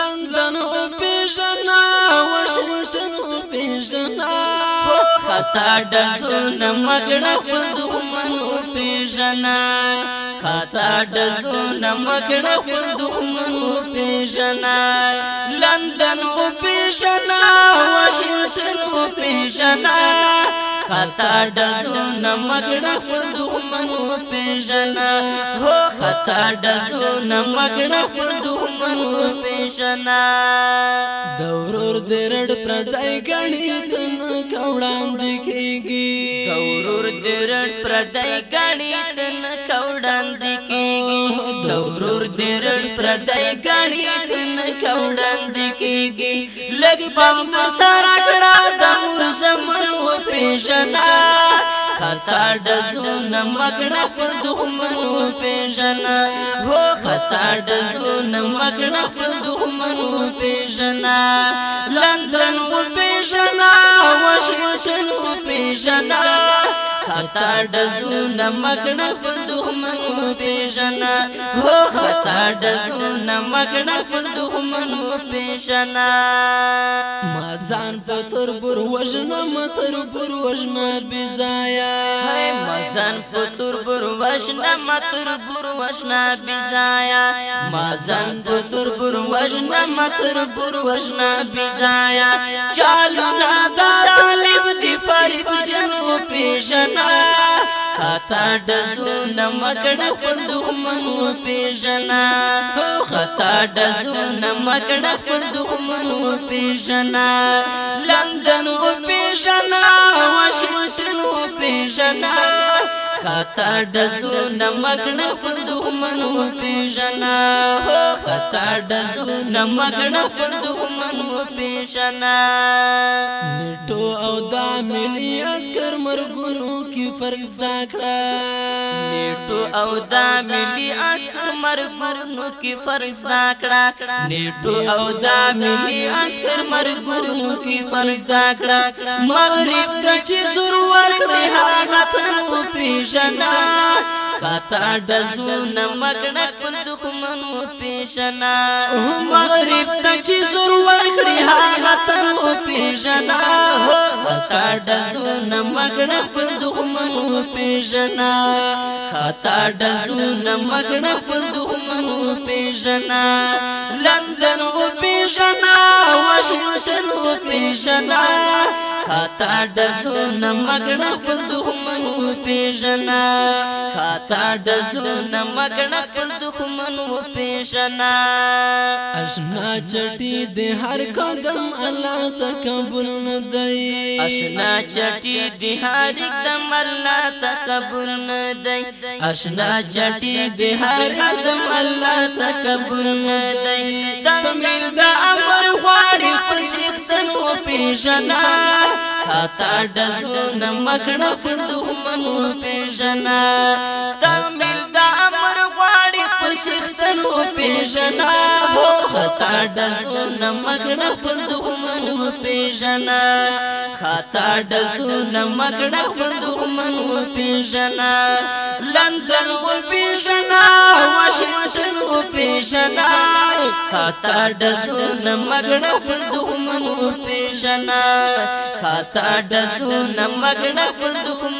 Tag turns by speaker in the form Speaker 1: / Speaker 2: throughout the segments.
Speaker 1: لندن او پیژنا واشنگټن او پیژنا خطا د سن مګړه په دښمن او پیژنا خطا د سن مګړه په دښمن او پیژنا لندن او پیژنا واشنګټن او پیژنا خطا د سن مګړه په دښمن او پیژنا هو خطا د سن مګړه په دمو پیشنا دورور درړ پردای غړي تن کوډان دکېږي دورور درړ پردای غړي تن کوډان دکېږي دورور درړ پردای غړي تن کوډان دکېږي لګ په سره کړه دمور سمون پیشنا خطا دزو نمګړه پر دښمنو پېژنا هو خطا دزو نمګړه پر دښمنو پېژنا لندن کو پېژنا واشنګټن کو پېژنا خطا دزو نمګړه پر دښمنو پېژنا هو خطا دزو نمګړه پر دښمنو پیشنا ما ځان په تر بور وژنه ما تر بور وژنه بزایا ما ځان په تر بور وژنه ما تر بور وژنه بزایا ما ځان په تر بور وژنه ما تر بور وژنه بزایا چالو نه دا سالم دی فرب جنو پیشنا خطا دزو نمکڑ خپل دښمن و پیژنا او خطا دزو نمکڑ خپل دښمن و پیژنا لندن و پیژنا واشنګټن و پیژنا خطا دزو نمکڑ خپل دښمن و پیژنا تا د ظلم مګړه پر دښمن مو پیشنا نټو او دا ملي عسكر مرګونو کې فرق زده کړه نیټو او دا ملي عشق مرګونو کې فرض دا کړه نیټو او دا ملي عشق مرګونو کې فرض دا کړه مغرب ته چې زور ورکړي هغه ته پیژنا کاتا دزو نمکنه پند خمنو پیشنا مغرب ته چې زور ورکړي هغه ته پیژنا هو خطا دزونه مګړه خپل دښمنو پیژنا خطا دزونه مګړه خپل دښمنو پیژنا لندن او پیژنا واشنګټن او پیژنا خطا دزونه مګړه خپل دښمنو پیژنا خطا د زونه مګړه خپل دښمن و پیژنا آشنا چټي د هر قدم الله تکبل ندای آشنا چټي د هر قدم الله تکبل ندای آشنا چټي د هر قدم الله تکبل ندای تمل د امر غواړي پسې څنګه پیژنا خطا دسو نمکړه په دومنو پیژنا تامل د امر غواړي په سختنو پیژنا خطا دسو نمکڑا پند همو پیجنا خطا دسو نمکڑا پند همو پیجنا لندن و پیجنا واشنگتن و پیجنا خطا دسو نمکڑا پند همو پیجنا خطا دسو نمکڑا پند همو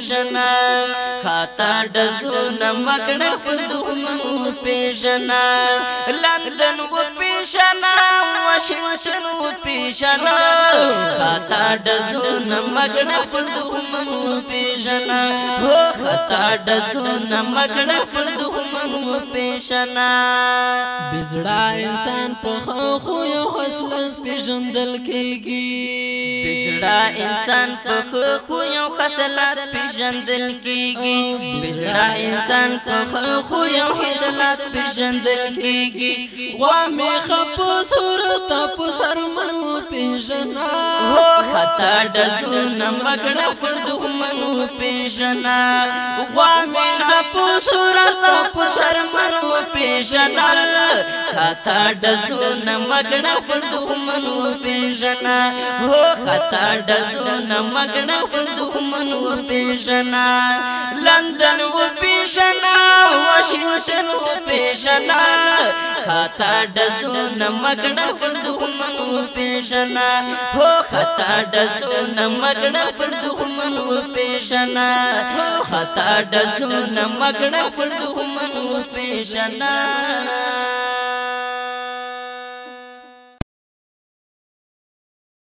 Speaker 1: پیژنا خطا دزونه مکړه په دښمنو پیژنا لندن و پیژنا واشنګټن و پیژنا خطا دزونه مکړه په دښمنو پیژنا خطا دزونه مکړه په دښمنو پیژنا بزړه انسان په خو خو یو خصلس پیژندل کیږي بزړه انسان په خو یو خصلات پیژندل کیږي بزړه انسان په خو یو خصلات پیژندل کیږي غوا می خپ صورت په سر منو پیژنا خطا د سن مګړه په دښمنو پیژنا غوا می خپ صورت په سر منو پیژنا خطا د سن مګړه په دښمنو پیژنا هو خطا دسو نمګنا پر دښمن و پیشنا لندن و پیشنا واشنگټن و پیشنا خطا دسو نمګنا پر دښمن و پیشنا هو خطا دسو نمګنا پر دښمن و پیشنا خطا دسو نمګنا پر دښمن و پیشنا